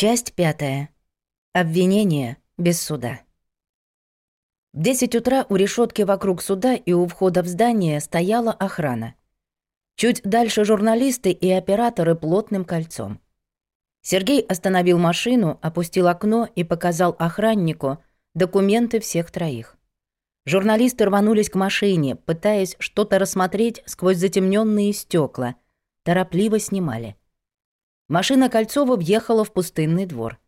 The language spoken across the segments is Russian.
Часть пятая. Обвинение без суда. В 10 утра у решетки вокруг суда и у входа в здание стояла охрана. Чуть дальше журналисты и операторы плотным кольцом. Сергей остановил машину, опустил окно и показал охраннику документы всех троих. Журналисты рванулись к машине, пытаясь что-то рассмотреть сквозь затемненные стекла, торопливо снимали – Машина Кольцова въехала в пустынный двор.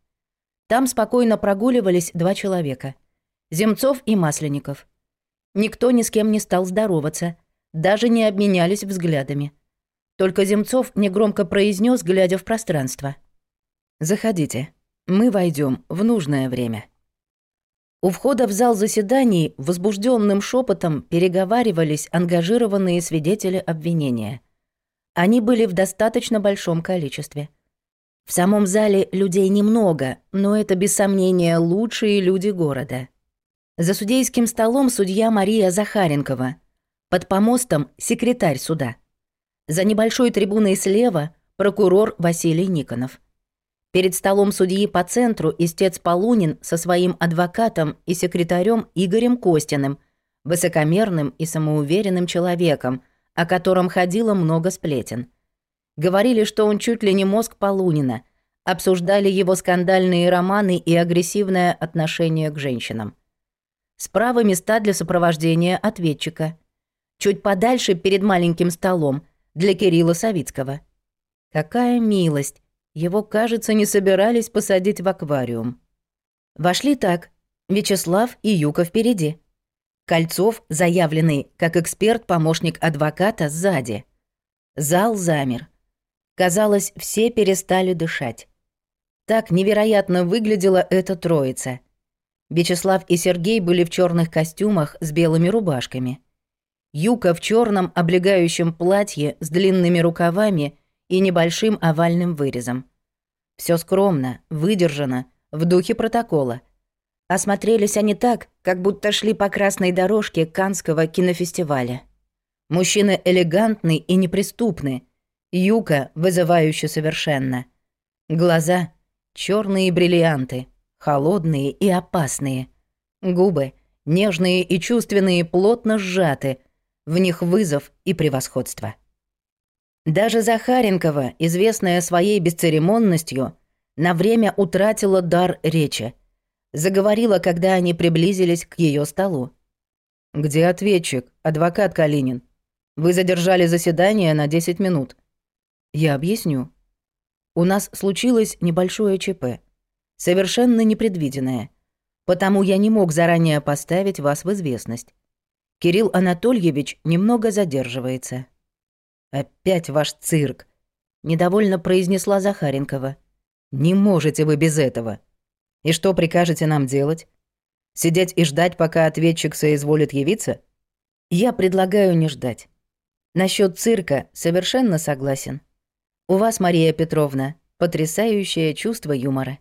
Там спокойно прогуливались два человека – Земцов и Масленников. Никто ни с кем не стал здороваться, даже не обменялись взглядами. Только Земцов негромко произнес, глядя в пространство. «Заходите, мы войдем в нужное время». У входа в зал заседаний возбужденным шепотом переговаривались ангажированные свидетели обвинения – они были в достаточно большом количестве. В самом зале людей немного, но это, без сомнения, лучшие люди города. За судейским столом судья Мария Захаренкова. Под помостом – секретарь суда. За небольшой трибуной слева – прокурор Василий Никонов. Перед столом судьи по центру истец Полунин со своим адвокатом и секретарем Игорем Костиным, высокомерным и самоуверенным человеком – о котором ходило много сплетен. Говорили, что он чуть ли не мозг Полунина, обсуждали его скандальные романы и агрессивное отношение к женщинам. Справа места для сопровождения ответчика. Чуть подальше, перед маленьким столом, для Кирилла Савицкого. Какая милость! Его, кажется, не собирались посадить в аквариум. Вошли так. Вячеслав и Юка впереди. Кольцов, заявленный как эксперт-помощник адвоката, сзади. Зал замер. Казалось, все перестали дышать. Так невероятно выглядела эта троица. Вячеслав и Сергей были в черных костюмах с белыми рубашками. Юка в черном облегающем платье с длинными рукавами и небольшим овальным вырезом. Все скромно, выдержано, в духе протокола – осмотрелись они так, как будто шли по красной дорожке Канского кинофестиваля. Мужчины элегантны и неприступны, юка вызывающе совершенно. Глаза — черные бриллианты, холодные и опасные. Губы — нежные и чувственные, плотно сжаты, в них вызов и превосходство. Даже Захаренкова, известная своей бесцеремонностью, на время утратила дар речи — заговорила, когда они приблизились к ее столу. «Где ответчик, адвокат Калинин? Вы задержали заседание на 10 минут». «Я объясню. У нас случилось небольшое ЧП. Совершенно непредвиденное. Потому я не мог заранее поставить вас в известность. Кирилл Анатольевич немного задерживается». «Опять ваш цирк», — недовольно произнесла Захаренкова. «Не можете вы без этого». И что прикажете нам делать? Сидеть и ждать, пока ответчик соизволит явиться? Я предлагаю не ждать. Насчет цирка совершенно согласен. У вас, Мария Петровна, потрясающее чувство юмора.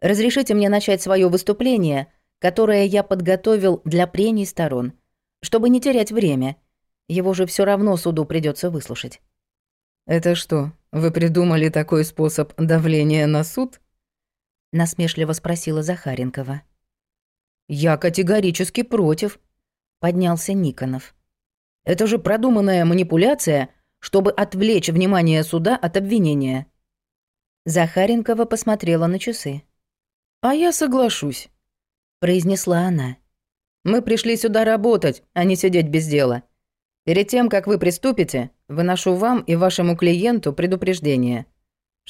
Разрешите мне начать свое выступление, которое я подготовил для прений сторон, чтобы не терять время. Его же все равно суду придется выслушать. Это что, вы придумали такой способ давления на суд? насмешливо спросила Захаренкова. «Я категорически против», — поднялся Никонов. «Это же продуманная манипуляция, чтобы отвлечь внимание суда от обвинения». Захаренкова посмотрела на часы. «А я соглашусь», — произнесла она. «Мы пришли сюда работать, а не сидеть без дела. Перед тем, как вы приступите, выношу вам и вашему клиенту предупреждение.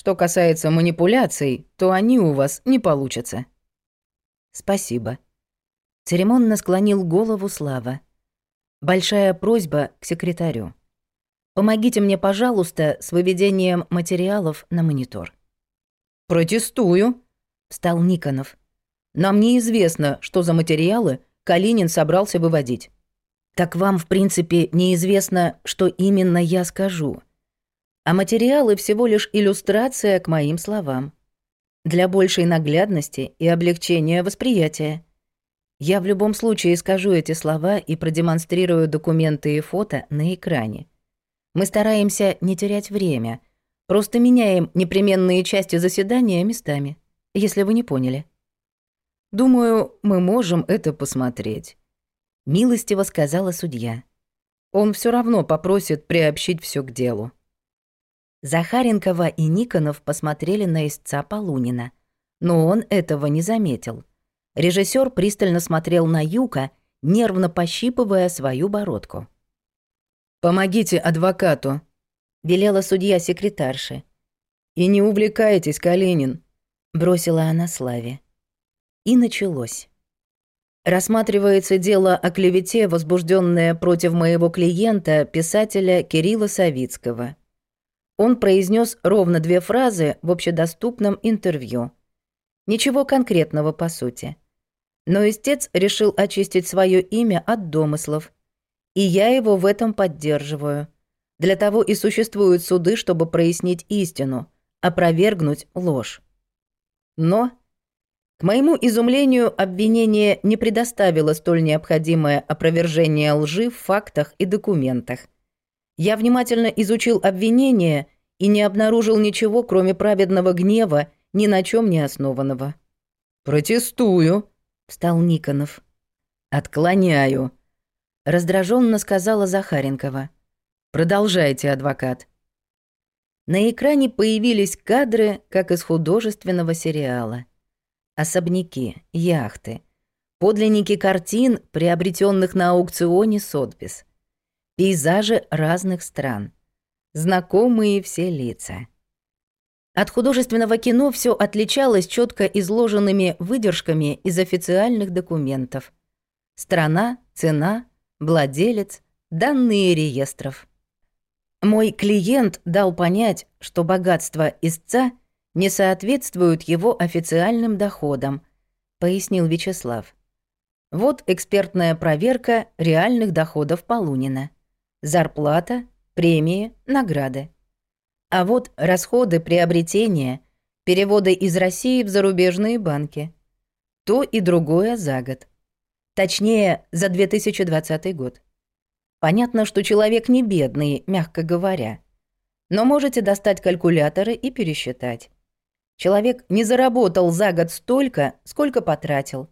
Что касается манипуляций, то они у вас не получатся». «Спасибо». Церемонно склонил голову Слава. «Большая просьба к секретарю. Помогите мне, пожалуйста, с выведением материалов на монитор». «Протестую», — встал Никонов. «Нам неизвестно, что за материалы Калинин собрался выводить». «Так вам, в принципе, неизвестно, что именно я скажу», а материалы всего лишь иллюстрация к моим словам. Для большей наглядности и облегчения восприятия. Я в любом случае скажу эти слова и продемонстрирую документы и фото на экране. Мы стараемся не терять время, просто меняем непременные части заседания местами, если вы не поняли. «Думаю, мы можем это посмотреть», — милостиво сказала судья. «Он все равно попросит приобщить все к делу». Захаренкова и Никонов посмотрели на истца Полунина. Но он этого не заметил. Режиссер пристально смотрел на Юка, нервно пощипывая свою бородку. «Помогите адвокату», — велела судья секретарши. «И не увлекайтесь, Калинин», — бросила она Славе. И началось. Рассматривается дело о клевете, возбужденное против моего клиента, писателя Кирилла Савицкого. Он произнес ровно две фразы в общедоступном интервью. Ничего конкретного по сути. Но истец решил очистить свое имя от домыслов. И я его в этом поддерживаю. Для того и существуют суды, чтобы прояснить истину, опровергнуть ложь. Но, к моему изумлению, обвинение не предоставило столь необходимое опровержение лжи в фактах и документах. Я внимательно изучил обвинение и не обнаружил ничего, кроме праведного гнева, ни на чем не основанного. «Протестую», — встал Никонов. «Отклоняю», — раздраженно сказала Захаренкова. «Продолжайте, адвокат». На экране появились кадры, как из художественного сериала. Особняки, яхты, подлинники картин, приобретенных на аукционе Сотбис — пейзажи разных стран, знакомые все лица. От художественного кино все отличалось четко изложенными выдержками из официальных документов. Страна, цена, владелец, данные реестров. Мой клиент дал понять, что богатство истца не соответствует его официальным доходам, пояснил Вячеслав. Вот экспертная проверка реальных доходов Полунина зарплата, премии, награды. А вот расходы приобретения, переводы из России в зарубежные банки. То и другое за год. Точнее, за 2020 год. Понятно, что человек не бедный, мягко говоря. Но можете достать калькуляторы и пересчитать. Человек не заработал за год столько, сколько потратил.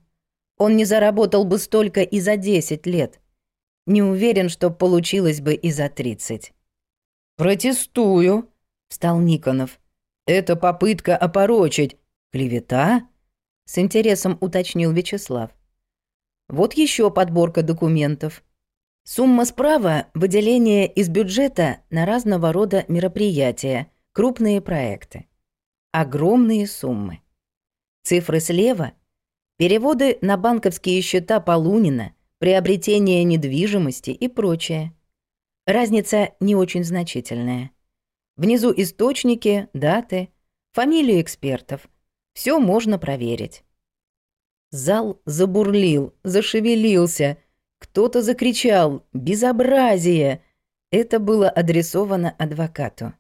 Он не заработал бы столько и за 10 лет – Не уверен, что получилось бы и за 30. «Протестую», — встал Никонов. «Это попытка опорочить. Клевета?» — с интересом уточнил Вячеслав. Вот еще подборка документов. Сумма справа — выделение из бюджета на разного рода мероприятия, крупные проекты огромные суммы. Цифры слева – переводы на банковские счета Полунина, приобретение недвижимости и прочее. Разница не очень значительная. Внизу источники, даты, фамилии экспертов. Все можно проверить. Зал забурлил, зашевелился. Кто-то закричал «Безобразие!» Это было адресовано адвокату.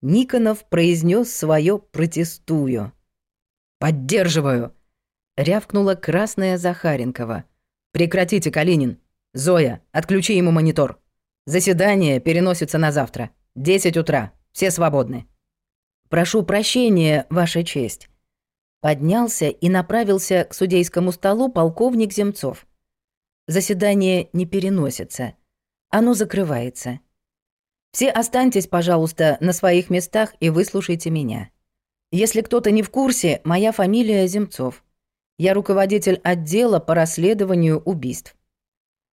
Никонов произнес свое «протестую». «Поддерживаю!» — рявкнула Красная Захаренкова прекратите, Калинин. Зоя, отключи ему монитор. Заседание переносится на завтра. 10 утра. Все свободны. Прошу прощения, Ваша честь. Поднялся и направился к судейскому столу полковник Земцов. Заседание не переносится. Оно закрывается. Все останьтесь, пожалуйста, на своих местах и выслушайте меня. Если кто-то не в курсе, моя фамилия Земцов. Я руководитель отдела по расследованию убийств.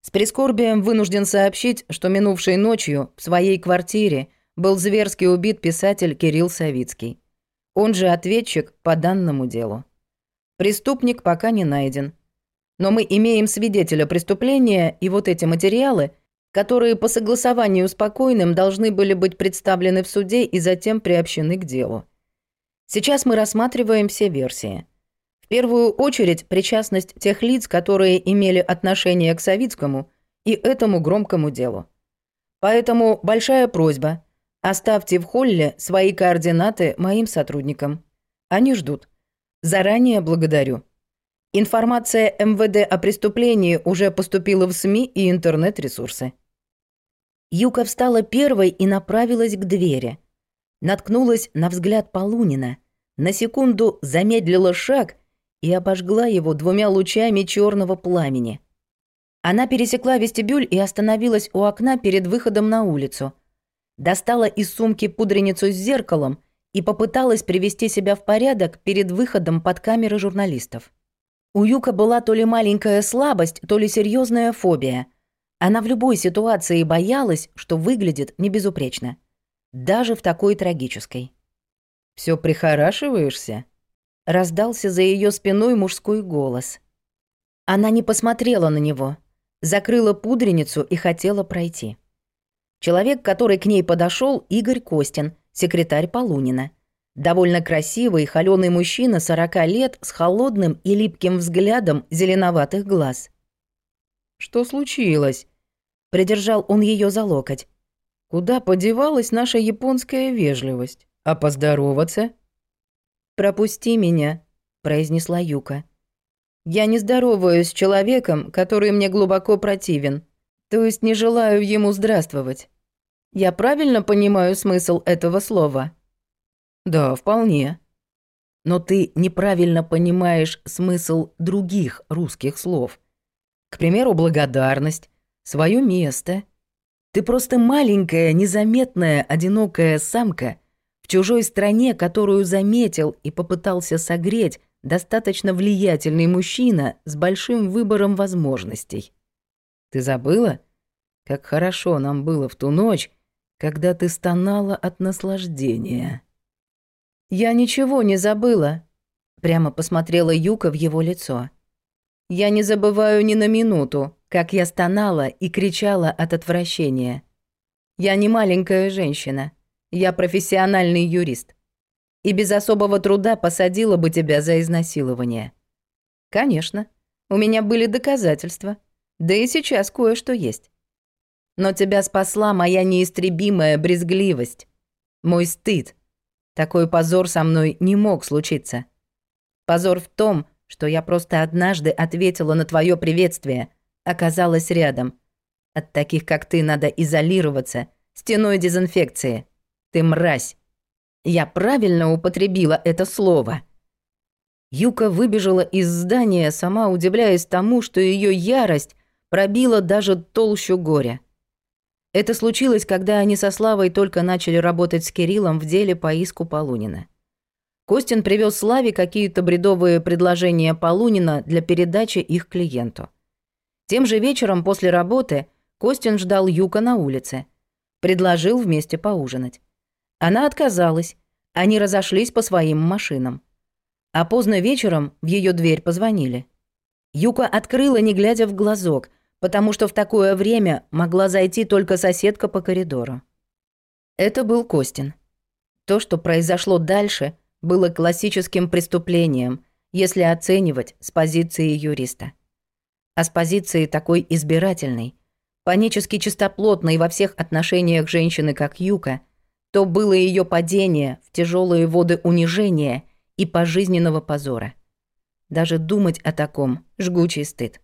С прискорбием вынужден сообщить, что минувшей ночью в своей квартире был зверски убит писатель Кирилл Савицкий. Он же ответчик по данному делу. Преступник пока не найден. Но мы имеем свидетеля преступления, и вот эти материалы – которые по согласованию спокойным должны были быть представлены в суде и затем приобщены к делу. Сейчас мы рассматриваем все версии. В первую очередь причастность тех лиц, которые имели отношение к Савицкому и этому громкому делу. Поэтому большая просьба. Оставьте в холле свои координаты моим сотрудникам. Они ждут. Заранее благодарю. Информация МВД о преступлении уже поступила в СМИ и интернет-ресурсы. Юка встала первой и направилась к двери. Наткнулась на взгляд Полунина. На секунду замедлила шаг – и обожгла его двумя лучами черного пламени. Она пересекла вестибюль и остановилась у окна перед выходом на улицу. Достала из сумки пудреницу с зеркалом и попыталась привести себя в порядок перед выходом под камеры журналистов. У Юка была то ли маленькая слабость, то ли серьезная фобия. Она в любой ситуации боялась, что выглядит небезупречно. Даже в такой трагической. Все прихорашиваешься?» Раздался за ее спиной мужской голос. Она не посмотрела на него, закрыла пудреницу и хотела пройти. Человек, который к ней подошел, Игорь Костин, секретарь Полунина. Довольно красивый, холёный мужчина 40 лет с холодным и липким взглядом зеленоватых глаз. «Что случилось?» Придержал он ее за локоть. «Куда подевалась наша японская вежливость? А поздороваться?» «Пропусти меня», — произнесла Юка. «Я не здороваюсь с человеком, который мне глубоко противен, то есть не желаю ему здравствовать. Я правильно понимаю смысл этого слова?» «Да, вполне», но ты неправильно понимаешь смысл других русских слов. К примеру, благодарность, свое место. Ты просто маленькая, незаметная, одинокая самка, в чужой стране, которую заметил и попытался согреть достаточно влиятельный мужчина с большим выбором возможностей. Ты забыла, как хорошо нам было в ту ночь, когда ты стонала от наслаждения?» «Я ничего не забыла», — прямо посмотрела Юка в его лицо. «Я не забываю ни на минуту, как я стонала и кричала от отвращения. Я не маленькая женщина, я профессиональный юрист. И без особого труда посадила бы тебя за изнасилование. Конечно, у меня были доказательства, да и сейчас кое-что есть. Но тебя спасла моя неистребимая брезгливость, мой стыд, такой позор со мной не мог случиться. Позор в том, что я просто однажды ответила на твое приветствие, оказалась рядом. От таких, как ты, надо изолироваться, стеной дезинфекции. Ты мразь. Я правильно употребила это слово. Юка выбежала из здания, сама удивляясь тому, что ее ярость пробила даже толщу горя. Это случилось, когда они со Славой только начали работать с Кириллом в деле по иску Полунина. Костин привез Славе какие-то бредовые предложения Полунина для передачи их клиенту. Тем же вечером после работы Костин ждал Юка на улице. Предложил вместе поужинать. Она отказалась. Они разошлись по своим машинам. А поздно вечером в ее дверь позвонили. Юка открыла, не глядя в глазок, потому что в такое время могла зайти только соседка по коридору. Это был Костин. То, что произошло дальше, было классическим преступлением, если оценивать с позиции юриста. А с позиции такой избирательной, панически чистоплотной во всех отношениях женщины, как Юка – то было ее падение в тяжелые воды унижения и пожизненного позора. Даже думать о таком – жгучий стыд.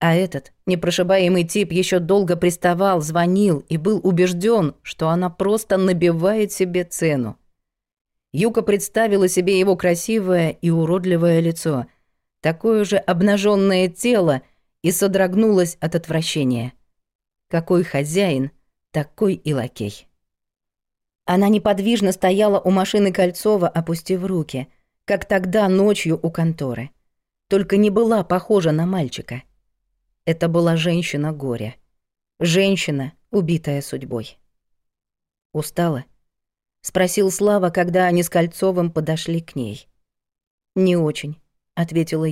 А этот непрошибаемый тип еще долго приставал, звонил и был убежден, что она просто набивает себе цену. Юка представила себе его красивое и уродливое лицо, такое же обнаженное тело и содрогнулась от отвращения. Какой хозяин, такой и лакей. Она неподвижно стояла у машины Кольцова, опустив руки, как тогда ночью у конторы. Только не была похожа на мальчика. Это была женщина горя. Женщина, убитая судьбой. «Устала?» — спросил Слава, когда они с Кольцовым подошли к ней. «Не очень», — ответила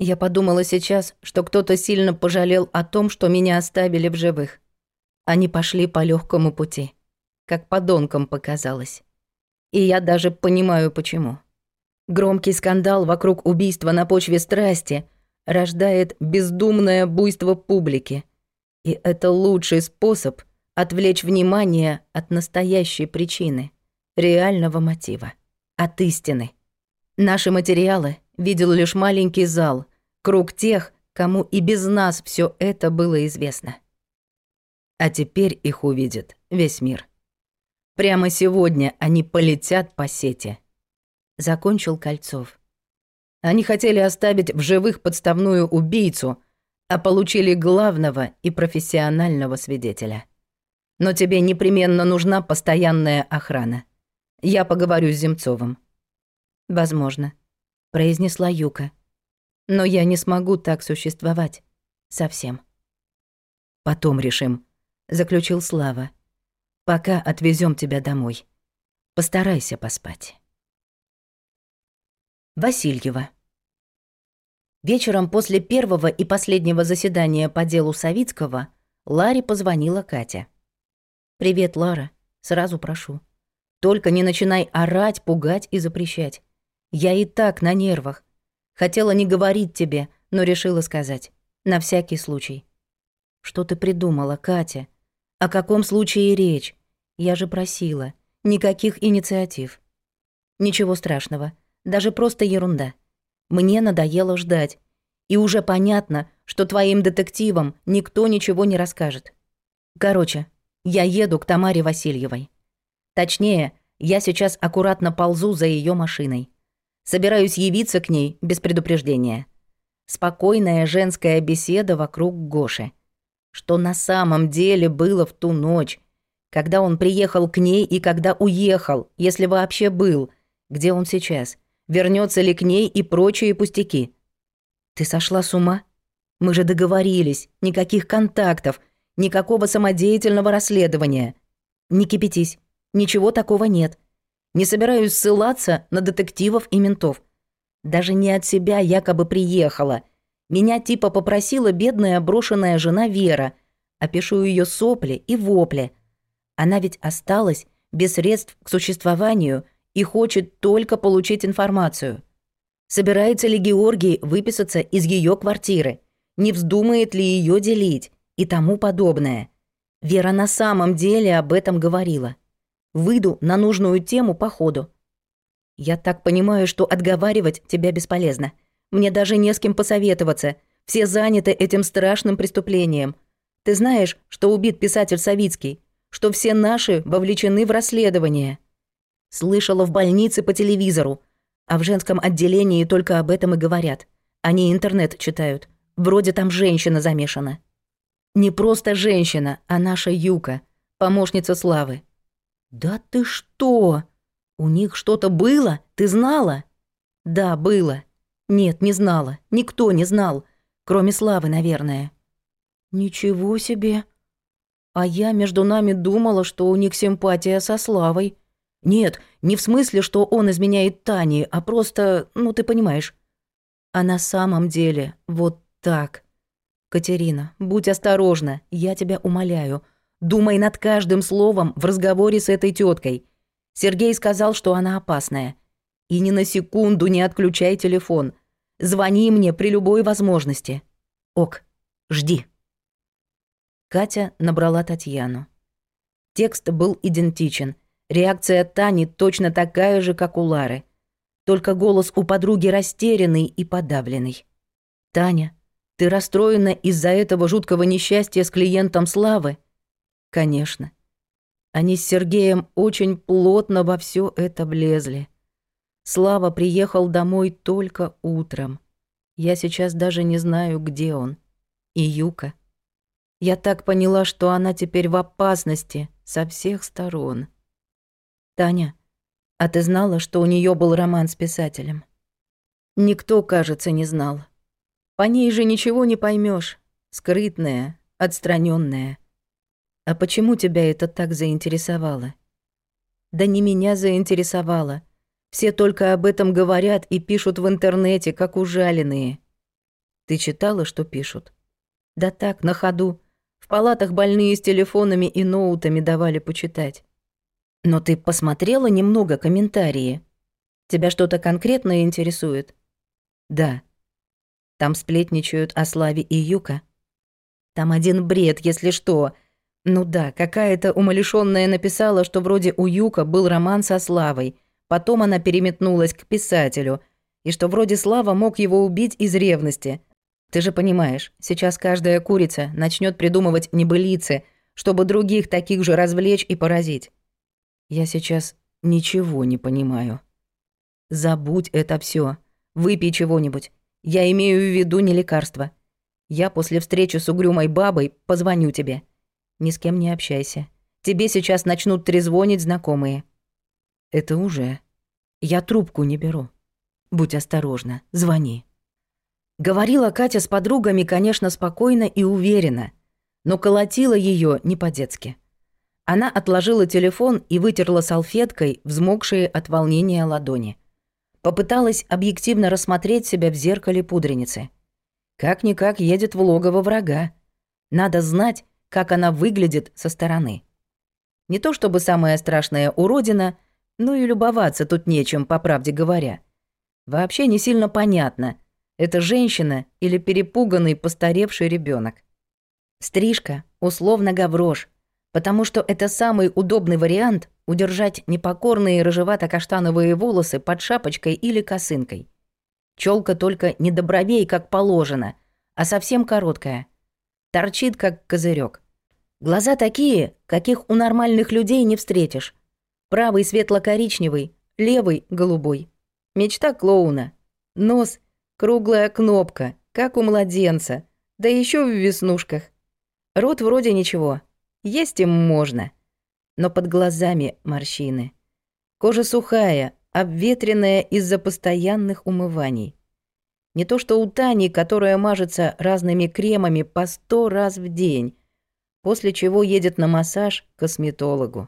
Юка. «Просто думала». «О чем, если не секрет?» «Нет. Я подумала сейчас, что кто-то сильно пожалел о том, что меня оставили в живых. Они пошли по легкому пути, как подонкам показалось. И я даже понимаю, почему». Громкий скандал вокруг убийства на почве страсти рождает бездумное буйство публики. И это лучший способ отвлечь внимание от настоящей причины, реального мотива, от истины. Наши материалы видел лишь маленький зал, круг тех, кому и без нас все это было известно. А теперь их увидит весь мир. Прямо сегодня они полетят по сети. Закончил Кольцов. Они хотели оставить в живых подставную убийцу, а получили главного и профессионального свидетеля. Но тебе непременно нужна постоянная охрана. Я поговорю с Земцовым. Возможно, произнесла Юка но я не смогу так существовать. Совсем. «Потом решим», — заключил Слава. «Пока отвезем тебя домой. Постарайся поспать». Васильева. Вечером после первого и последнего заседания по делу Савицкого Ларе позвонила Катя. «Привет, Лара. Сразу прошу. Только не начинай орать, пугать и запрещать. Я и так на нервах. Хотела не говорить тебе, но решила сказать. На всякий случай. Что ты придумала, Катя? О каком случае речь? Я же просила. Никаких инициатив. Ничего страшного. Даже просто ерунда. Мне надоело ждать. И уже понятно, что твоим детективам никто ничего не расскажет. Короче, я еду к Тамаре Васильевой. Точнее, я сейчас аккуратно ползу за ее машиной. Собираюсь явиться к ней без предупреждения. Спокойная женская беседа вокруг Гоши. Что на самом деле было в ту ночь, когда он приехал к ней и когда уехал, если вообще был, где он сейчас, вернется ли к ней и прочие пустяки. Ты сошла с ума? Мы же договорились, никаких контактов, никакого самодеятельного расследования. Не кипятись, ничего такого нет. Не собираюсь ссылаться на детективов и ментов. Даже не от себя якобы приехала. Меня типа попросила бедная брошенная жена Вера. Опишу ее сопли и вопли. Она ведь осталась без средств к существованию и хочет только получить информацию. Собирается ли Георгий выписаться из ее квартиры? Не вздумает ли ее делить? И тому подобное. Вера на самом деле об этом говорила. Выйду на нужную тему по ходу. Я так понимаю, что отговаривать тебя бесполезно. Мне даже не с кем посоветоваться. Все заняты этим страшным преступлением. Ты знаешь, что убит писатель Савицкий, что все наши вовлечены в расследование. Слышала в больнице по телевизору. А в женском отделении только об этом и говорят. Они интернет читают. Вроде там женщина замешана. Не просто женщина, а наша Юка, помощница Славы. «Да ты что? У них что-то было? Ты знала?» «Да, было. Нет, не знала. Никто не знал. Кроме Славы, наверное». «Ничего себе!» А я между нами думала, что у них симпатия со Славой. Нет, не в смысле, что он изменяет Тане, а просто, ну ты понимаешь. А на самом деле вот так. Катерина, будь осторожна, я тебя умоляю думай над каждым словом в разговоре с этой теткой. Сергей сказал, что она опасная. И ни на секунду не отключай телефон. Звони мне при любой возможности. Ок, жди. Катя набрала Татьяну. Текст был идентичен. Реакция Тани точно такая же, как у Лары. Только голос у подруги растерянный и подавленный. «Таня, ты расстроена из-за этого жуткого несчастья с клиентом Славы?» Конечно. Они с Сергеем очень плотно во все это влезли. Слава приехал домой только утром. Я сейчас даже не знаю, где он. И Юка. Я так поняла, что она теперь в опасности со всех сторон. Таня, а ты знала, что у нее был роман с писателем? Никто, кажется, не знал. По ней же ничего не поймешь. Скрытная, отстраненная. «А почему тебя это так заинтересовало?» «Да не меня заинтересовало. Все только об этом говорят и пишут в интернете, как ужаленные». «Ты читала, что пишут?» «Да так, на ходу. В палатах больные с телефонами и ноутами давали почитать». «Но ты посмотрела немного комментарии. Тебя что-то конкретное интересует?» «Да». «Там сплетничают о Славе и Юка». «Там один бред, если что», Ну да, какая-то умалишённая написала, что вроде у Юка был роман со Славой. Потом она переметнулась к писателю. И что вроде Слава мог его убить из ревности. Ты же понимаешь, сейчас каждая курица начнет придумывать небылицы, чтобы других таких же развлечь и поразить. Я сейчас ничего не понимаю. Забудь это все. Выпей чего-нибудь. Я имею в виду не лекарство. Я после встречи с угрюмой бабой позвоню тебе. Ни с кем не общайся. Тебе сейчас начнут трезвонить знакомые». «Это уже...» «Я трубку не беру. Будь осторожна, звони». Говорила Катя с подругами, конечно, спокойно и уверенно, но колотила ее не по-детски. Она отложила телефон и вытерла салфеткой взмокшие от волнения ладони. Попыталась объективно рассмотреть себя в зеркале пудреницы. Как-никак едет в логово врага. Надо знать, как она выглядит со стороны. Не то чтобы самая страшная уродина, но и любоваться тут нечем, по правде говоря. Вообще не сильно понятно, это женщина или перепуганный постаревший ребенок. Стрижка, условно гаврош, потому что это самый удобный вариант удержать непокорные рыжевато-каштановые волосы под шапочкой или косынкой. Челка только не до бровей, как положено, а совсем короткая. Торчит, как козырек. Глаза такие, каких у нормальных людей не встретишь. Правый светло-коричневый, левый — голубой. Мечта клоуна. Нос — круглая кнопка, как у младенца, да еще в веснушках. Рот вроде ничего, есть им можно. Но под глазами морщины. Кожа сухая, обветренная из-за постоянных умываний. Не то что у Тани, которая мажется разными кремами по сто раз в день, после чего едет на массаж к косметологу.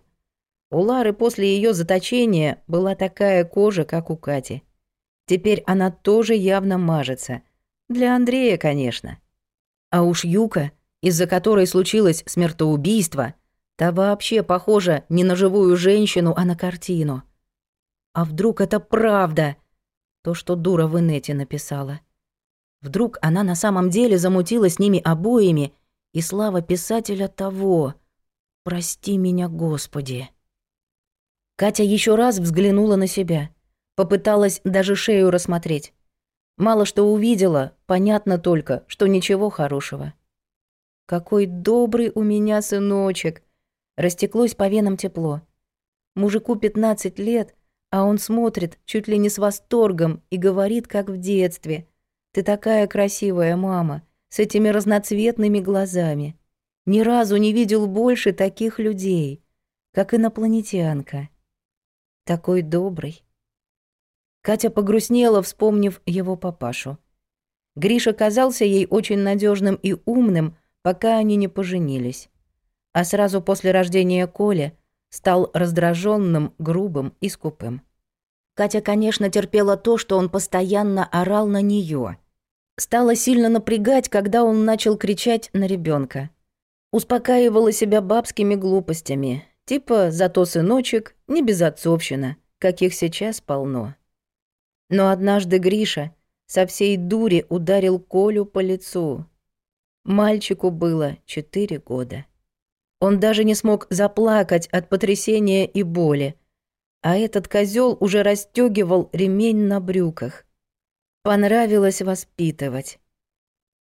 У Лары после ее заточения была такая кожа, как у Кати. Теперь она тоже явно мажется. Для Андрея, конечно. А уж Юка, из-за которой случилось смертоубийство, та вообще похожа не на живую женщину, а на картину. А вдруг это правда? То, что дура в инете написала. Вдруг она на самом деле замутила с ними обоими и слава писателя того. Прости меня, Господи. Катя еще раз взглянула на себя. Попыталась даже шею рассмотреть. Мало что увидела, понятно только, что ничего хорошего. «Какой добрый у меня сыночек!» Растеклось по венам тепло. Мужику 15 лет, а он смотрит чуть ли не с восторгом и говорит, как в детстве. «Ты такая красивая, мама! с этими разноцветными глазами. Ни разу не видел больше таких людей, как инопланетянка. Такой добрый, Катя погрустнела, вспомнив его папашу. Гриша казался ей очень надежным и умным, пока они не поженились. А сразу после рождения Коли стал раздраженным, грубым и скупым. Катя, конечно, терпела то, что он постоянно орал на нее. Стало сильно напрягать, когда он начал кричать на ребенка. Успокаивала себя бабскими глупостями, типа «зато сыночек, не без отцовщина, каких сейчас полно. Но однажды Гриша со всей дури ударил Колю по лицу. Мальчику было четыре года. Он даже не смог заплакать от потрясения и боли. А этот козел уже расстегивал ремень на брюках понравилось воспитывать.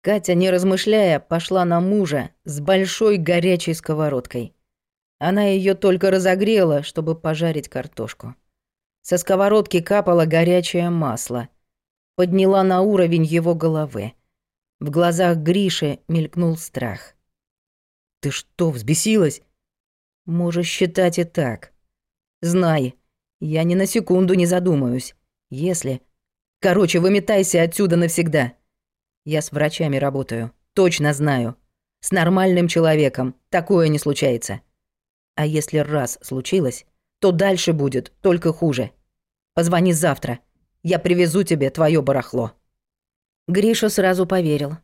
Катя, не размышляя, пошла на мужа с большой горячей сковородкой. Она ее только разогрела, чтобы пожарить картошку. Со сковородки капало горячее масло. Подняла на уровень его головы. В глазах Гриши мелькнул страх. «Ты что, взбесилась?» «Можешь считать и так. Знай, я ни на секунду не задумаюсь. Если Короче, выметайся отсюда навсегда. Я с врачами работаю. Точно знаю. С нормальным человеком такое не случается. А если раз случилось, то дальше будет только хуже. Позвони завтра. Я привезу тебе твое барахло». Гриша сразу поверил.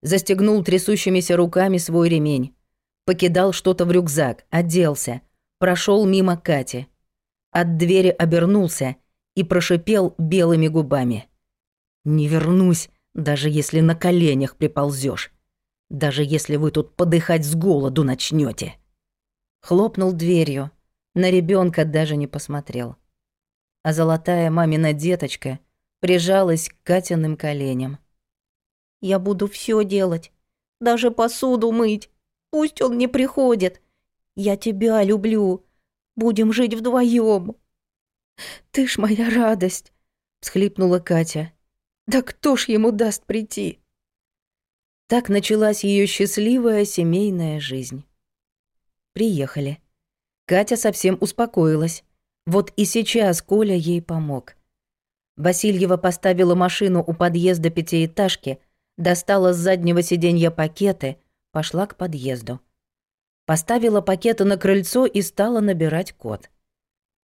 Застегнул трясущимися руками свой ремень. Покидал что-то в рюкзак, оделся. Прошел мимо Кати. От двери обернулся — и прошипел белыми губами. «Не вернусь, даже если на коленях приползешь, даже если вы тут подыхать с голоду начнете. Хлопнул дверью, на ребенка даже не посмотрел. А золотая мамина деточка прижалась к Катиным коленям. «Я буду все делать, даже посуду мыть. Пусть он не приходит. Я тебя люблю. Будем жить вдвоем. Ты ж моя радость!» — всхлипнула Катя. «Да кто ж ему даст прийти?» Так началась ее счастливая семейная жизнь. Приехали. Катя совсем успокоилась. Вот и сейчас Коля ей помог. Васильева поставила машину у подъезда пятиэтажки, достала с заднего сиденья пакеты, пошла к подъезду. Поставила пакеты на крыльцо и стала набирать код.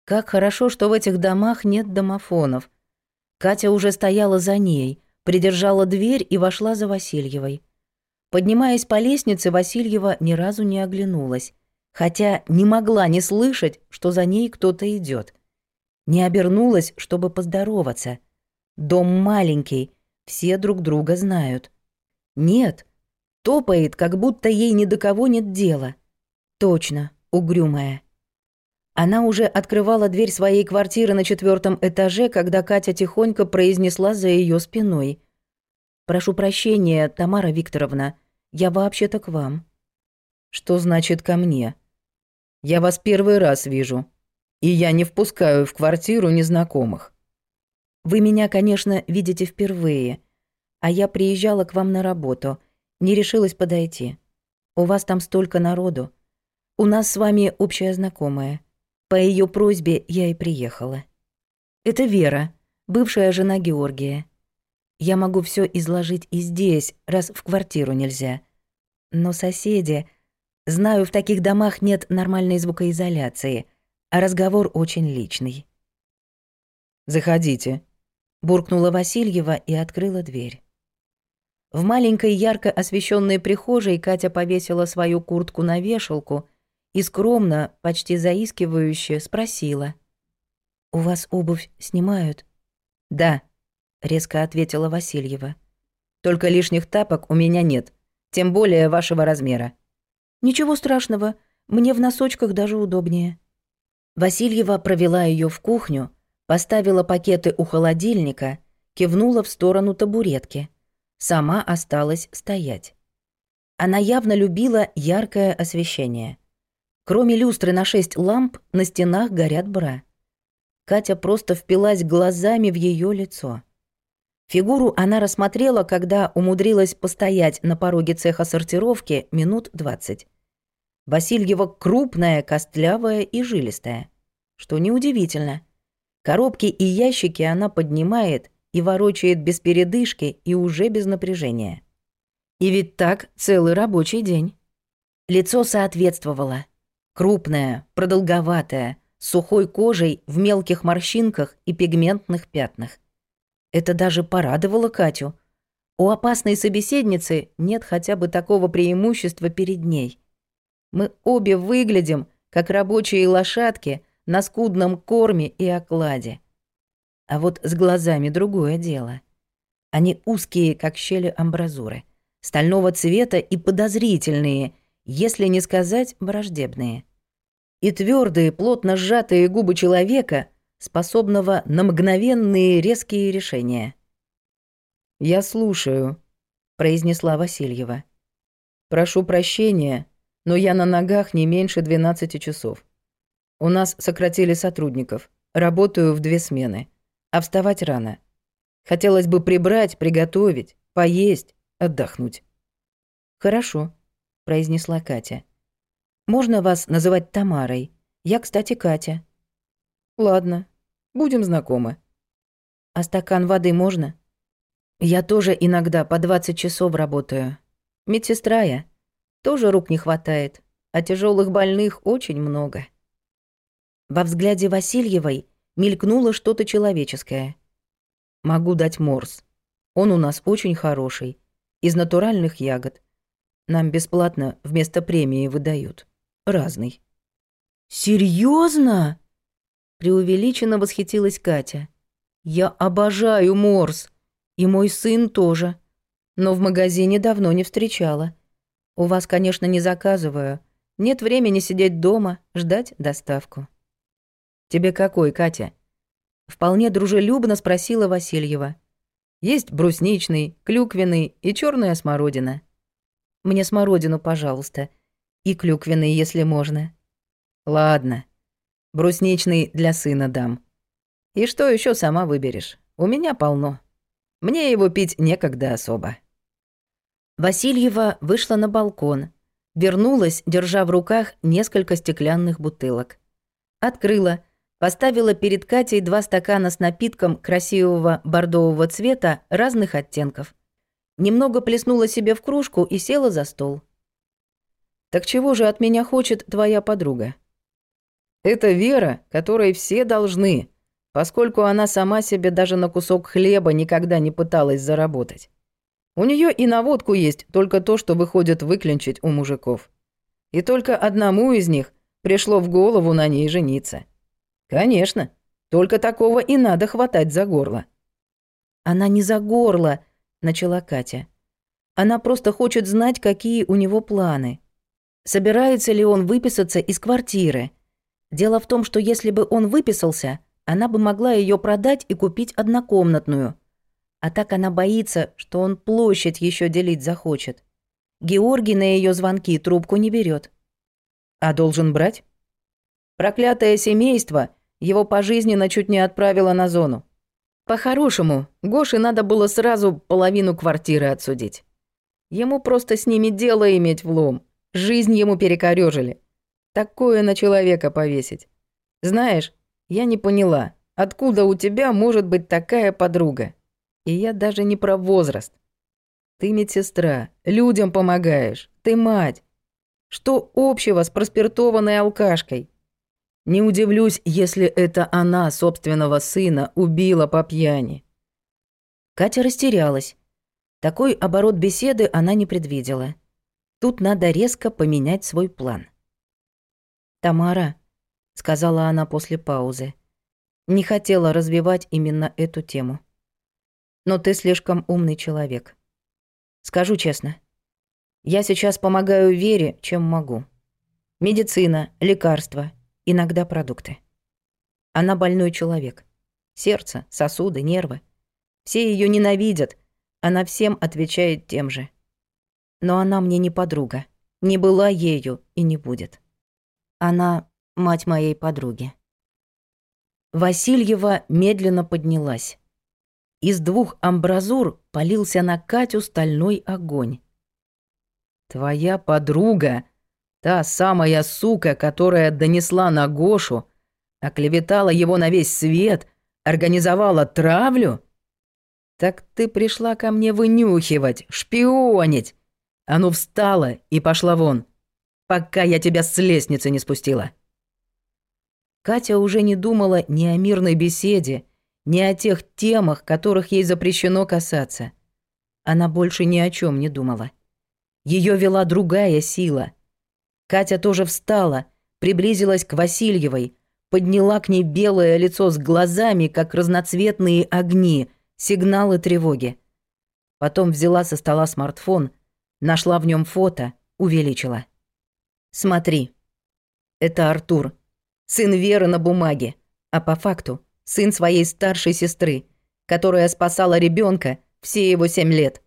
Как хорошо, что в этих домах нет домофонов. Катя уже стояла за ней, придержала дверь и вошла за Васильевой. Поднимаясь по лестнице, Васильева ни разу не оглянулась, хотя не могла не слышать, что за ней кто-то идет. Не обернулась, чтобы поздороваться. Дом маленький, все друг друга знают. Нет, топает, как будто ей ни до кого нет дела. Точно, угрюмая. Она уже открывала дверь своей квартиры на четвертом этаже, когда Катя тихонько произнесла за ее спиной. «Прошу прощения, Тамара Викторовна, я вообще-то к вам». «Что значит ко мне?» «Я вас первый раз вижу, и я не впускаю в квартиру незнакомых». «Вы меня, конечно, видите впервые, а я приезжала к вам на работу, не решилась подойти. У вас там столько народу. У нас с вами общая знакомая». По ее просьбе я и приехала. Это Вера, бывшая жена Георгия. Я могу все изложить и здесь, раз в квартиру нельзя. Но соседи... Знаю, в таких домах нет нормальной звукоизоляции, а разговор очень личный. «Заходите», — буркнула Васильева и открыла дверь. В маленькой ярко освещенной прихожей Катя повесила свою куртку на вешалку и скромно, почти заискивающе, спросила. «У вас обувь снимают?» «Да», — резко ответила Васильева. «Только лишних тапок у меня нет, тем более вашего размера». «Ничего страшного, мне в носочках даже удобнее». Васильева провела ее в кухню, поставила пакеты у холодильника, кивнула в сторону табуретки. Сама осталась стоять. Она явно любила яркое освещение — Кроме люстры на шесть ламп, на стенах горят бра. Катя просто впилась глазами в ее лицо. Фигуру она рассмотрела, когда умудрилась постоять на пороге цеха сортировки минут двадцать. Васильева крупная, костлявая и жилистая. Что неудивительно. Коробки и ящики она поднимает и ворочает без передышки и уже без напряжения. И ведь так целый рабочий день. Лицо соответствовало. Крупная, продолговатая, с сухой кожей в мелких морщинках и пигментных пятнах. Это даже порадовало Катю. У опасной собеседницы нет хотя бы такого преимущества перед ней. Мы обе выглядим, как рабочие лошадки на скудном корме и окладе. А вот с глазами другое дело. Они узкие, как щели амбразуры, стального цвета и подозрительные, если не сказать враждебные. И твердые, плотно сжатые губы человека, способного на мгновенные резкие решения. «Я слушаю», — произнесла Васильева. «Прошу прощения, но я на ногах не меньше 12 часов. У нас сократили сотрудников, работаю в две смены, а вставать рано. Хотелось бы прибрать, приготовить, поесть, отдохнуть». «Хорошо», произнесла Катя. «Можно вас называть Тамарой? Я, кстати, Катя». «Ладно, будем знакомы». «А стакан воды можно?» «Я тоже иногда по 20 часов работаю. Медсестра я. Тоже рук не хватает, а тяжелых больных очень много». Во взгляде Васильевой мелькнуло что-то человеческое. «Могу дать морс. Он у нас очень хороший, из натуральных ягод. Нам бесплатно вместо премии выдают. Разный». «Серьезно?» Преувеличенно восхитилась Катя. «Я обожаю Морс. И мой сын тоже. Но в магазине давно не встречала. У вас, конечно, не заказываю. Нет времени сидеть дома, ждать доставку». «Тебе какой, Катя?» Вполне дружелюбно спросила Васильева. «Есть брусничный, клюквенный и черная смородина». Мне смородину, пожалуйста. И клюквенный, если можно». «Ладно. Брусничный для сына дам. И что еще сама выберешь? У меня полно. Мне его пить некогда особо». Васильева вышла на балкон, вернулась, держа в руках несколько стеклянных бутылок. Открыла, поставила перед Катей два стакана с напитком красивого бордового цвета разных оттенков. Немного плеснула себе в кружку и села за стол. «Так чего же от меня хочет твоя подруга?» «Это вера, которой все должны, поскольку она сама себе даже на кусок хлеба никогда не пыталась заработать. У нее и на водку есть только то, что выходит выклинчить у мужиков. И только одному из них пришло в голову на ней жениться. Конечно, только такого и надо хватать за горло». «Она не за горло», начала Катя. Она просто хочет знать, какие у него планы. Собирается ли он выписаться из квартиры? Дело в том, что если бы он выписался, она бы могла ее продать и купить однокомнатную. А так она боится, что он площадь еще делить захочет. Георгий на ее звонки трубку не берет. А должен брать? Проклятое семейство его пожизненно чуть не отправило на зону. По-хорошему, Гоше надо было сразу половину квартиры отсудить. Ему просто с ними дело иметь влом. Жизнь ему перекорёжили. Такое на человека повесить. Знаешь, я не поняла, откуда у тебя может быть такая подруга? И я даже не про возраст. Ты медсестра, людям помогаешь, ты мать. Что общего с проспиртованной алкашкой? Не удивлюсь, если это она собственного сына убила по пьяни. Катя растерялась. Такой оборот беседы она не предвидела. Тут надо резко поменять свой план. «Тамара», — сказала она после паузы, — «не хотела развивать именно эту тему. Но ты слишком умный человек. Скажу честно, я сейчас помогаю Вере, чем могу. Медицина, лекарства, иногда продукты. Она больной человек. Сердце, сосуды, нервы. Все ее ненавидят. Она всем отвечает тем же. Но она мне не подруга. Не была ею и не будет. Она мать моей подруги. Васильева медленно поднялась. Из двух амбразур полился на Катю стальной огонь. «Твоя подруга!» Та самая сука, которая донесла на Гошу, оклеветала его на весь свет, организовала травлю? Так ты пришла ко мне вынюхивать, шпионить. А ну встала и пошла вон, пока я тебя с лестницы не спустила. Катя уже не думала ни о мирной беседе, ни о тех темах, которых ей запрещено касаться. Она больше ни о чем не думала. Ее вела другая сила — Катя тоже встала, приблизилась к Васильевой, подняла к ней белое лицо с глазами, как разноцветные огни, сигналы тревоги. Потом взяла со стола смартфон, нашла в нем фото, увеличила. «Смотри. Это Артур. Сын Веры на бумаге, а по факту сын своей старшей сестры, которая спасала ребенка все его семь лет.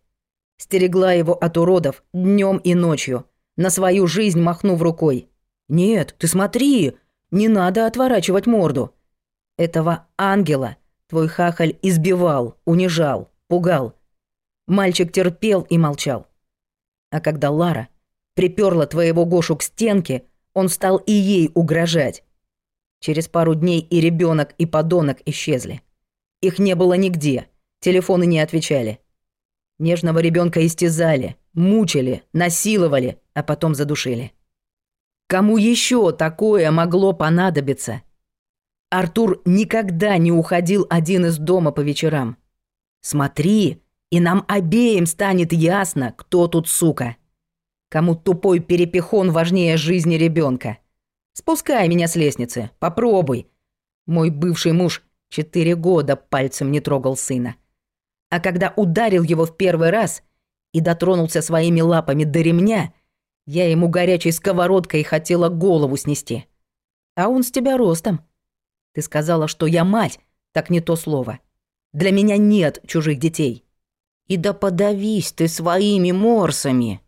Стерегла его от уродов днем и ночью» на свою жизнь махнув рукой. «Нет, ты смотри! Не надо отворачивать морду!» Этого ангела твой хахаль избивал, унижал, пугал. Мальчик терпел и молчал. А когда Лара приперла твоего Гошу к стенке, он стал и ей угрожать. Через пару дней и ребенок, и подонок исчезли. Их не было нигде, телефоны не отвечали. Нежного ребенка истязали, мучили, насиловали, а потом задушили. Кому еще такое могло понадобиться? Артур никогда не уходил один из дома по вечерам. Смотри, и нам обеим станет ясно, кто тут сука. Кому тупой перепихон важнее жизни ребенка. Спускай меня с лестницы, попробуй. Мой бывший муж четыре года пальцем не трогал сына. А когда ударил его в первый раз и дотронулся своими лапами до ремня, Я ему горячей сковородкой хотела голову снести. А он с тебя ростом. Ты сказала, что я мать, так не то слово. Для меня нет чужих детей. И да подавись ты своими морсами.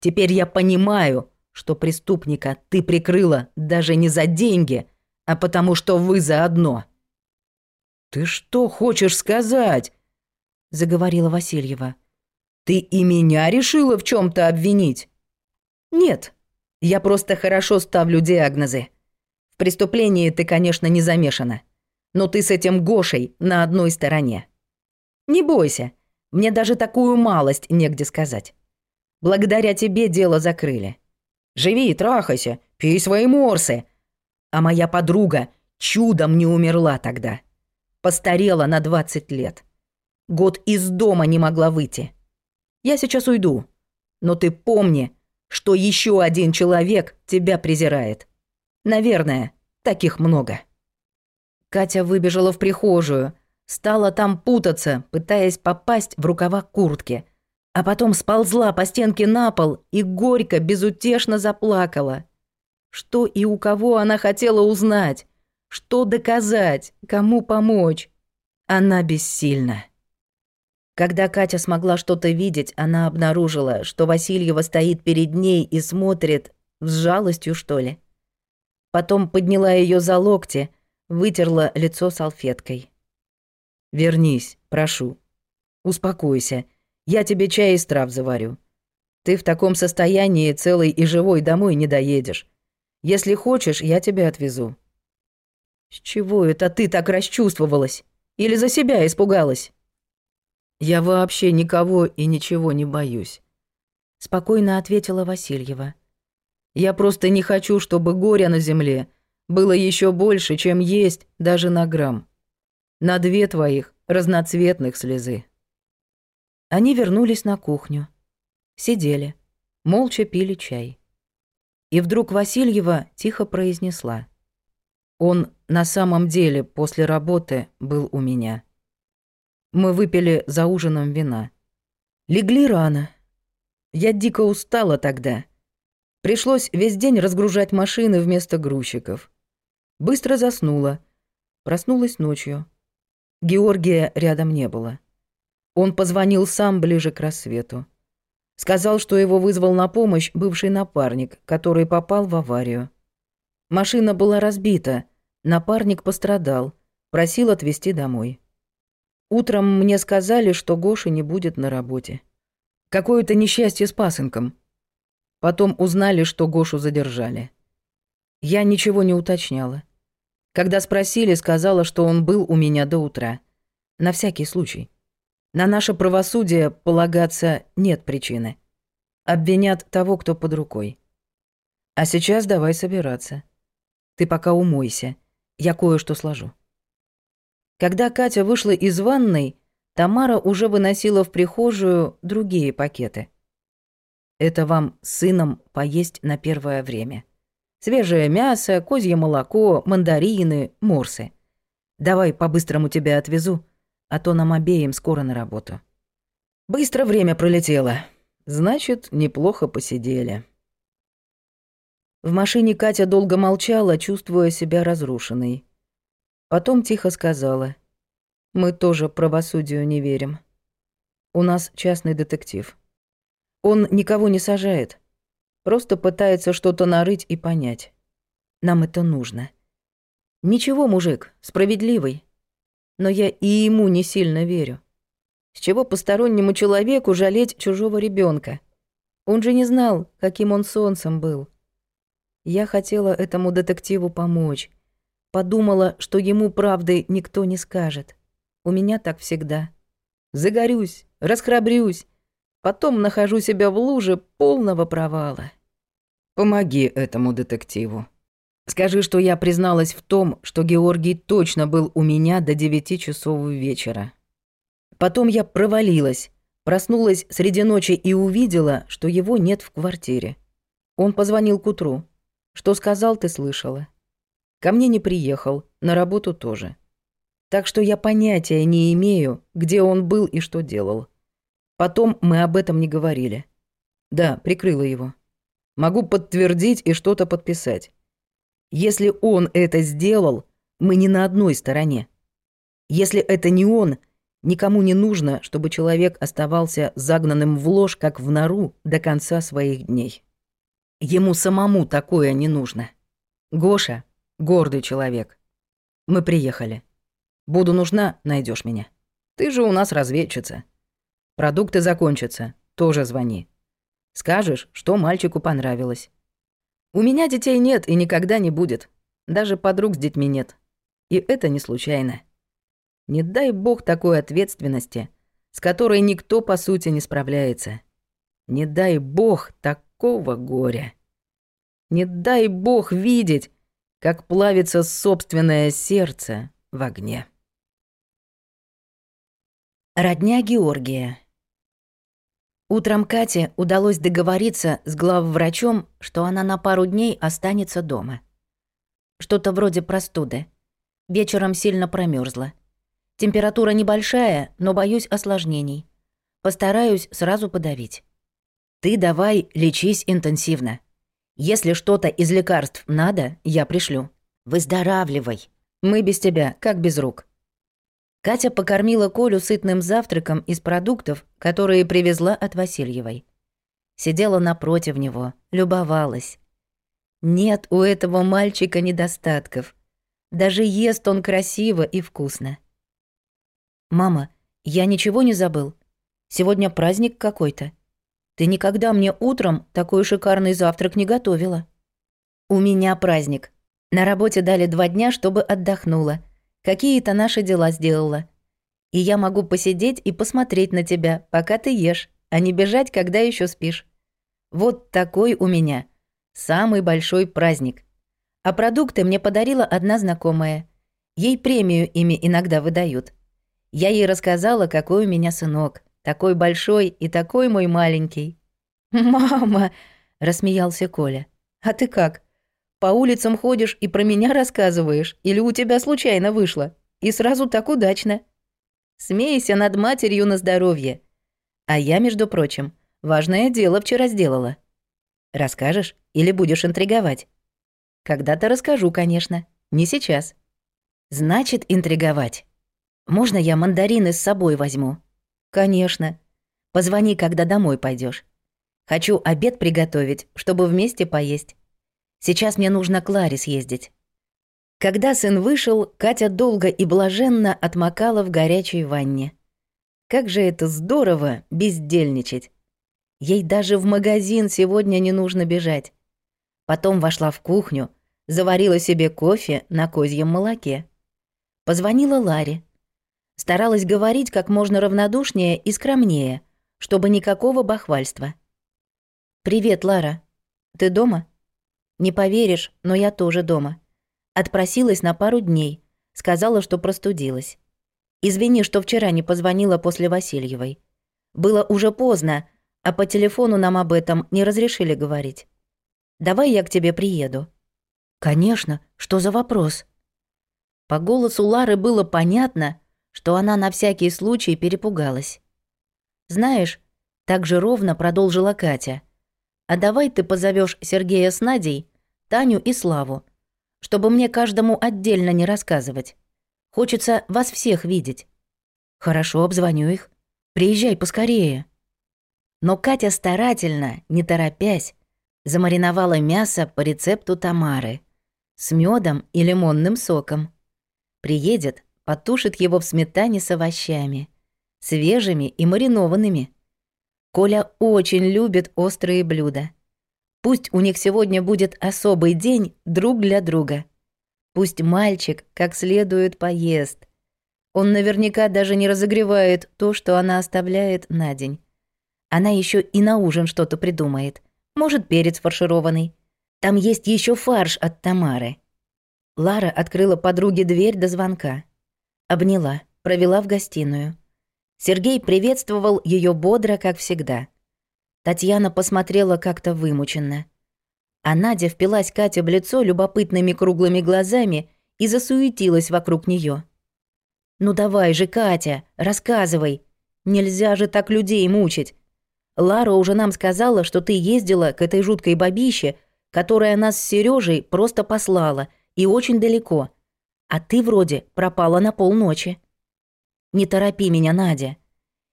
Теперь я понимаю, что преступника ты прикрыла даже не за деньги, а потому что вы заодно. «Ты что хочешь сказать?» — заговорила Васильева. «Ты и меня решила в чем то обвинить?» Нет, я просто хорошо ставлю диагнозы. В преступлении ты, конечно, не замешана. Но ты с этим Гошей на одной стороне. Не бойся, мне даже такую малость негде сказать. Благодаря тебе дело закрыли. Живи и трахайся, пей свои морсы. А моя подруга чудом не умерла тогда. Постарела на 20 лет. Год из дома не могла выйти. Я сейчас уйду. Но ты помни, что еще один человек тебя презирает. Наверное, таких много. Катя выбежала в прихожую, стала там путаться, пытаясь попасть в рукава куртки, а потом сползла по стенке на пол и горько, безутешно заплакала. Что и у кого она хотела узнать, что доказать, кому помочь. Она бессильна. Когда Катя смогла что-то видеть, она обнаружила, что Васильева стоит перед ней и смотрит с жалостью, что ли. Потом подняла ее за локти, вытерла лицо салфеткой. «Вернись, прошу. Успокойся. Я тебе чай из трав заварю. Ты в таком состоянии целый и живой домой не доедешь. Если хочешь, я тебя отвезу». «С чего это ты так расчувствовалась? Или за себя испугалась?» Я вообще никого и ничего не боюсь. Спокойно ответила Васильева. Я просто не хочу, чтобы горя на земле было еще больше, чем есть даже на грамм. На две твоих разноцветных слезы. Они вернулись на кухню. Сидели. Молча пили чай. И вдруг Васильева тихо произнесла. Он на самом деле после работы был у меня. Мы выпили за ужином вина. Легли рано. Я дико устала тогда. Пришлось весь день разгружать машины вместо грузчиков. Быстро заснула. Проснулась ночью. Георгия рядом не было. Он позвонил сам ближе к рассвету. Сказал, что его вызвал на помощь бывший напарник, который попал в аварию. Машина была разбита, напарник пострадал, просил отвезти домой. Утром мне сказали, что Гоши не будет на работе. Какое-то несчастье с пасынком. Потом узнали, что Гошу задержали. Я ничего не уточняла. Когда спросили, сказала, что он был у меня до утра. На всякий случай. На наше правосудие полагаться нет причины. Обвинят того, кто под рукой. А сейчас давай собираться. Ты пока умойся. Я кое-что сложу. Когда Катя вышла из ванной, Тамара уже выносила в прихожую другие пакеты. «Это вам с сыном поесть на первое время. Свежее мясо, козье молоко, мандарины, морсы. Давай по-быстрому тебя отвезу, а то нам обеим скоро на работу». Быстро время пролетело. Значит, неплохо посидели. В машине Катя долго молчала, чувствуя себя разрушенной. Потом тихо сказала. «Мы тоже правосудию не верим. У нас частный детектив. Он никого не сажает. Просто пытается что-то нарыть и понять. Нам это нужно. Ничего, мужик, справедливый. Но я и ему не сильно верю. С чего постороннему человеку жалеть чужого ребенка? Он же не знал, каким он солнцем был. Я хотела этому детективу помочь, Подумала, что ему правды никто не скажет. У меня так всегда. Загорюсь, расхрабрюсь. Потом нахожу себя в луже полного провала. Помоги этому детективу. Скажи, что я призналась в том, что Георгий точно был у меня до девяти часов вечера. Потом я провалилась, проснулась среди ночи и увидела, что его нет в квартире. Он позвонил к утру. Что сказал, ты слышала. Ко мне не приехал, на работу тоже. Так что я понятия не имею, где он был и что делал. Потом мы об этом не говорили. Да, прикрыла его. Могу подтвердить и что-то подписать. Если он это сделал, мы не на одной стороне. Если это не он, никому не нужно, чтобы человек оставался загнанным в ложь, как в нору, до конца своих дней. Ему самому такое не нужно. Гоша — Гордый человек. Мы приехали. Буду нужна, найдешь меня. Ты же у нас разведчица. Продукты закончатся, тоже звони. Скажешь, что мальчику понравилось. У меня детей нет и никогда не будет. Даже подруг с детьми нет. И это не случайно. Не дай бог такой ответственности, с которой никто, по сути, не справляется. Не дай бог такого горя. Не дай бог видеть, как плавится собственное сердце в огне. Родня Георгия. Утром Кате удалось договориться с главврачом, что она на пару дней останется дома. Что-то вроде простуды. Вечером сильно промерзла. Температура небольшая, но боюсь осложнений. Постараюсь сразу подавить. Ты давай лечись интенсивно. Если что-то из лекарств надо, я пришлю. Выздоравливай. Мы без тебя, как без рук. Катя покормила Колю сытным завтраком из продуктов, которые привезла от Васильевой. Сидела напротив него, любовалась. Нет у этого мальчика недостатков. Даже ест он красиво и вкусно. «Мама, я ничего не забыл? Сегодня праздник какой-то?» Ты никогда мне утром такой шикарный завтрак не готовила. У меня праздник. На работе дали два дня, чтобы отдохнула. Какие-то наши дела сделала. И я могу посидеть и посмотреть на тебя, пока ты ешь, а не бежать, когда еще спишь. Вот такой у меня. Самый большой праздник. А продукты мне подарила одна знакомая. Ей премию ими иногда выдают. Я ей рассказала, какой у меня сынок. такой большой и такой мой маленький. «Мама!» — рассмеялся Коля. «А ты как? По улицам ходишь и про меня рассказываешь, или у тебя случайно вышло? И сразу так удачно. Смейся над матерью на здоровье. А я, между прочим, важное дело вчера сделала. Расскажешь или будешь интриговать? Когда-то расскажу, конечно, не сейчас. Значит, интриговать. Можно я мандарины с собой возьму? «Конечно. Позвони, когда домой пойдешь. Хочу обед приготовить, чтобы вместе поесть. Сейчас мне нужно к Ларе съездить». Когда сын вышел, Катя долго и блаженно отмокала в горячей ванне. Как же это здорово бездельничать. Ей даже в магазин сегодня не нужно бежать. Потом вошла в кухню, заварила себе кофе на козьем молоке. Позвонила Ларе. Старалась говорить как можно равнодушнее и скромнее, чтобы никакого бахвальства. «Привет, Лара. Ты дома?» «Не поверишь, но я тоже дома». Отпросилась на пару дней, сказала, что простудилась. «Извини, что вчера не позвонила после Васильевой. Было уже поздно, а по телефону нам об этом не разрешили говорить. Давай я к тебе приеду». «Конечно, что за вопрос?» По голосу Лары было понятно, что она на всякий случай перепугалась. «Знаешь», — так же ровно продолжила Катя, «а давай ты позовешь Сергея с Надей, Таню и Славу, чтобы мне каждому отдельно не рассказывать. Хочется вас всех видеть». «Хорошо, обзвоню их. Приезжай поскорее». Но Катя старательно, не торопясь, замариновала мясо по рецепту Тамары с медом и лимонным соком. Приедет, потушит его в сметане с овощами, свежими и маринованными. Коля очень любит острые блюда. Пусть у них сегодня будет особый день друг для друга. Пусть мальчик как следует поест. Он наверняка даже не разогревает то, что она оставляет на день. Она еще и на ужин что-то придумает. Может, перец фаршированный. Там есть еще фарш от Тамары. Лара открыла подруге дверь до звонка обняла, провела в гостиную. Сергей приветствовал ее бодро, как всегда. Татьяна посмотрела как-то вымученно. А Надя впилась Кате в лицо любопытными круглыми глазами и засуетилась вокруг нее. «Ну давай же, Катя, рассказывай. Нельзя же так людей мучить. Лара уже нам сказала, что ты ездила к этой жуткой бабище, которая нас с Сережей просто послала, и очень далеко. А ты вроде пропала на полночи. Не торопи меня, Надя.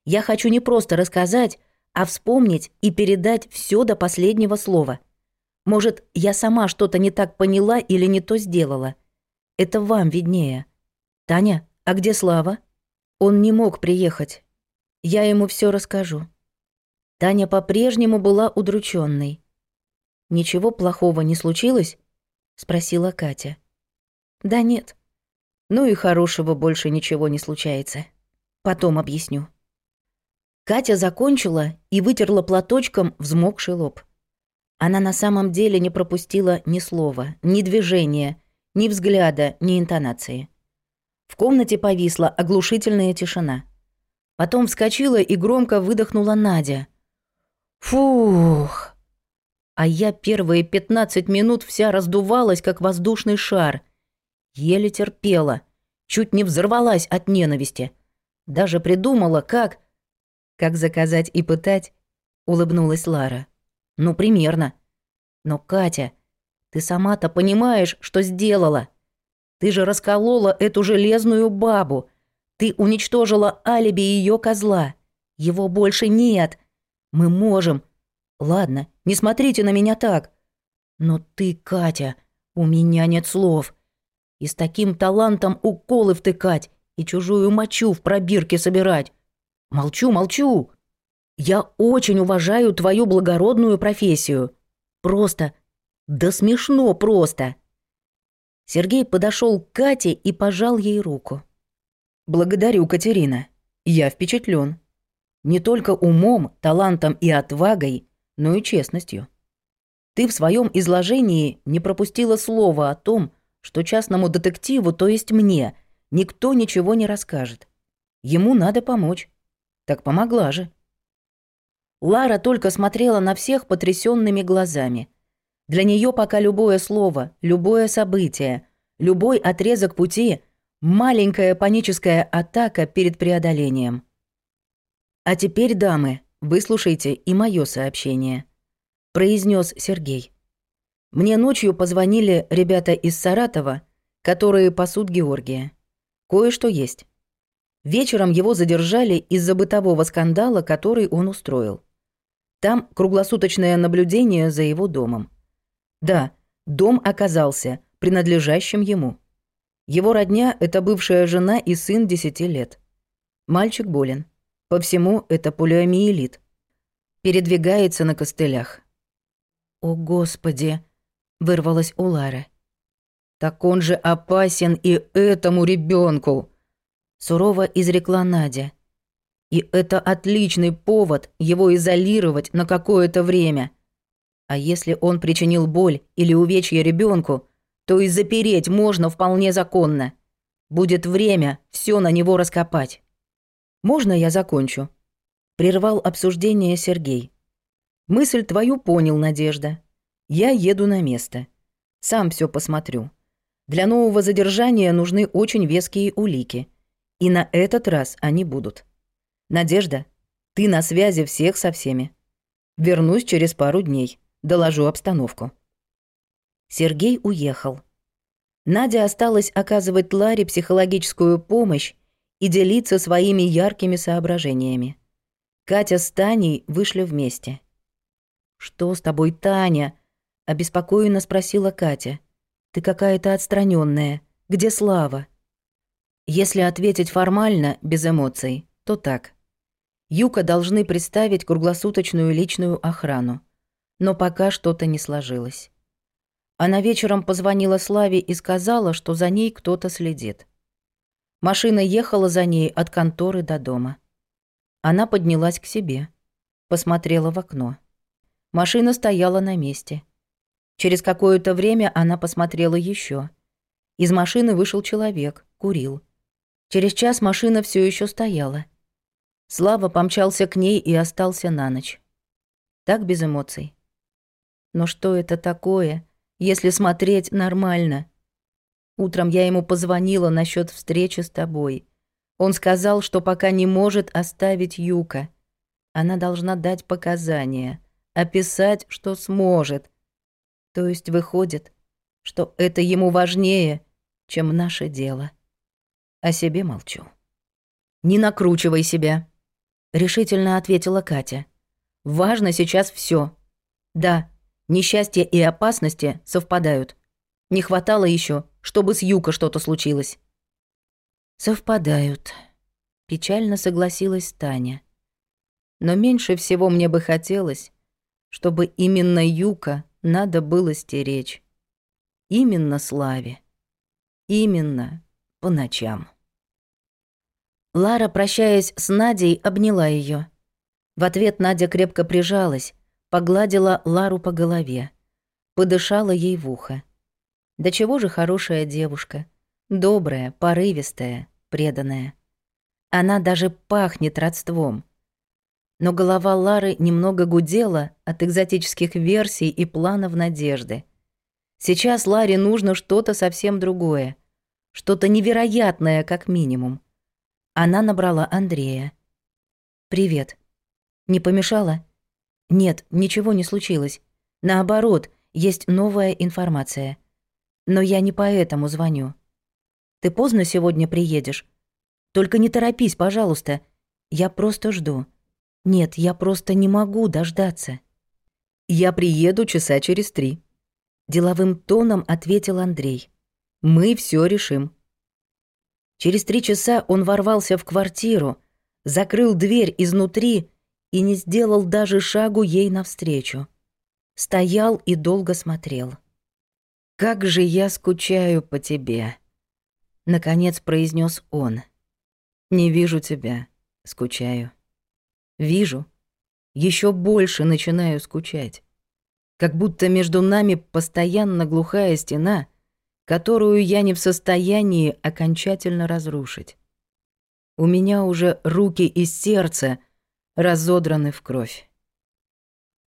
Я хочу не просто рассказать, а вспомнить и передать все до последнего слова. Может, я сама что-то не так поняла или не то сделала. Это вам виднее. Таня, а где Слава? Он не мог приехать. Я ему все расскажу. Таня по-прежнему была удрученной. «Ничего плохого не случилось?» — спросила Катя. «Да нет, ну и хорошего больше ничего не случается. Потом объясню. Катя закончила и вытерла платочком взмокший лоб. Она на самом деле не пропустила ни слова, ни движения, ни взгляда, ни интонации. В комнате повисла оглушительная тишина. Потом вскочила и громко выдохнула Надя. «Фух!» А я первые пятнадцать минут вся раздувалась, как воздушный шар — Еле терпела, чуть не взорвалась от ненависти. Даже придумала, как... Как заказать и пытать, улыбнулась Лара. Ну, примерно. Но, Катя, ты сама-то понимаешь, что сделала. Ты же расколола эту железную бабу. Ты уничтожила алиби ее козла. Его больше нет. Мы можем. Ладно, не смотрите на меня так. Но ты, Катя, у меня нет слов. И с таким талантом уколы втыкать и чужую мочу в пробирке собирать. Молчу, молчу. Я очень уважаю твою благородную профессию. Просто, да смешно просто. Сергей подошел к Кате и пожал ей руку. Благодарю, Катерина. Я впечатлен. Не только умом, талантом и отвагой, но и честностью. Ты в своем изложении не пропустила слова о том, что частному детективу, то есть мне, никто ничего не расскажет. Ему надо помочь. Так помогла же. Лара только смотрела на всех потрясенными глазами. Для нее пока любое слово, любое событие, любой отрезок пути — маленькая паническая атака перед преодолением. «А теперь, дамы, выслушайте и мое сообщение», — произнес Сергей. Мне ночью позвонили ребята из Саратова, которые пасут Георгия. Кое-что есть. Вечером его задержали из-за бытового скандала, который он устроил. Там круглосуточное наблюдение за его домом. Да, дом оказался принадлежащим ему. Его родня — это бывшая жена и сын 10 лет. Мальчик болен. По всему это полиомиелит. Передвигается на костылях. «О, Господи!» вырвалась у Лары. «Так он же опасен и этому ребенку, сурово изрекла Надя. «И это отличный повод его изолировать на какое-то время. А если он причинил боль или увечье ребенку, то и запереть можно вполне законно. Будет время все на него раскопать». «Можно я закончу?» — прервал обсуждение Сергей. «Мысль твою понял, Надежда. Я еду на место. Сам все посмотрю. Для нового задержания нужны очень веские улики. И на этот раз они будут. Надежда, ты на связи всех со всеми. Вернусь через пару дней. Доложу обстановку. Сергей уехал. Надя осталась оказывать Ларе психологическую помощь и делиться своими яркими соображениями. Катя с Таней вышли вместе. «Что с тобой, Таня?» — Обеспокоенно спросила Катя. «Ты какая-то отстраненная. Где Слава?» Если ответить формально, без эмоций, то так. Юка должны представить круглосуточную личную охрану. Но пока что-то не сложилось. Она вечером позвонила Славе и сказала, что за ней кто-то следит. Машина ехала за ней от конторы до дома. Она поднялась к себе. Посмотрела в окно. Машина стояла на месте. Через какое-то время она посмотрела еще. Из машины вышел человек, курил. Через час машина все еще стояла. Слава помчался к ней и остался на ночь. Так без эмоций. Но что это такое, если смотреть нормально? Утром я ему позвонила насчет встречи с тобой. Он сказал, что пока не может оставить Юка. Она должна дать показания, описать, что сможет, то есть выходит, что это ему важнее, чем наше дело. О себе молчу. «Не накручивай себя», — решительно ответила Катя. «Важно сейчас все. Да, несчастье и опасности совпадают. Не хватало еще, чтобы с Юка что-то случилось». «Совпадают», — печально согласилась Таня. «Но меньше всего мне бы хотелось, чтобы именно Юка надо было стеречь. Именно славе. Именно по ночам. Лара, прощаясь с Надей, обняла ее. В ответ Надя крепко прижалась, погладила Лару по голове, подышала ей в ухо. Да чего же хорошая девушка, добрая, порывистая, преданная. Она даже пахнет родством — но голова Лары немного гудела от экзотических версий и планов надежды. Сейчас Ларе нужно что-то совсем другое. Что-то невероятное, как минимум. Она набрала Андрея. «Привет. Не помешало? «Нет, ничего не случилось. Наоборот, есть новая информация. Но я не поэтому звоню. Ты поздно сегодня приедешь? Только не торопись, пожалуйста. Я просто жду». Нет, я просто не могу дождаться. Я приеду часа через три. Деловым тоном ответил Андрей. Мы все решим. Через три часа он ворвался в квартиру, закрыл дверь изнутри и не сделал даже шагу ей навстречу. Стоял и долго смотрел. «Как же я скучаю по тебе!» Наконец произнес он. «Не вижу тебя, скучаю». Вижу, еще больше начинаю скучать. Как будто между нами постоянно глухая стена, которую я не в состоянии окончательно разрушить. У меня уже руки и сердце разодраны в кровь.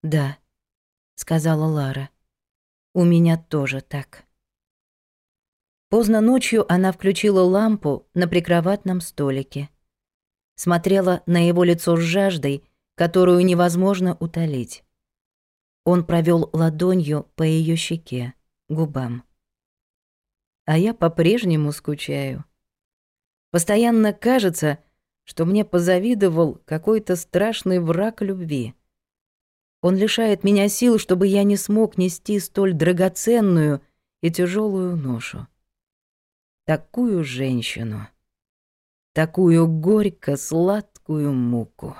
«Да», — сказала Лара, — «у меня тоже так». Поздно ночью она включила лампу на прикроватном столике. смотрела на его лицо с жаждой, которую невозможно утолить. Он провел ладонью по ее щеке, губам. А я по-прежнему скучаю. Постоянно кажется, что мне позавидовал какой-то страшный враг любви. Он лишает меня сил, чтобы я не смог нести столь драгоценную и тяжелую ношу. Такую женщину такую горько-сладкую муку.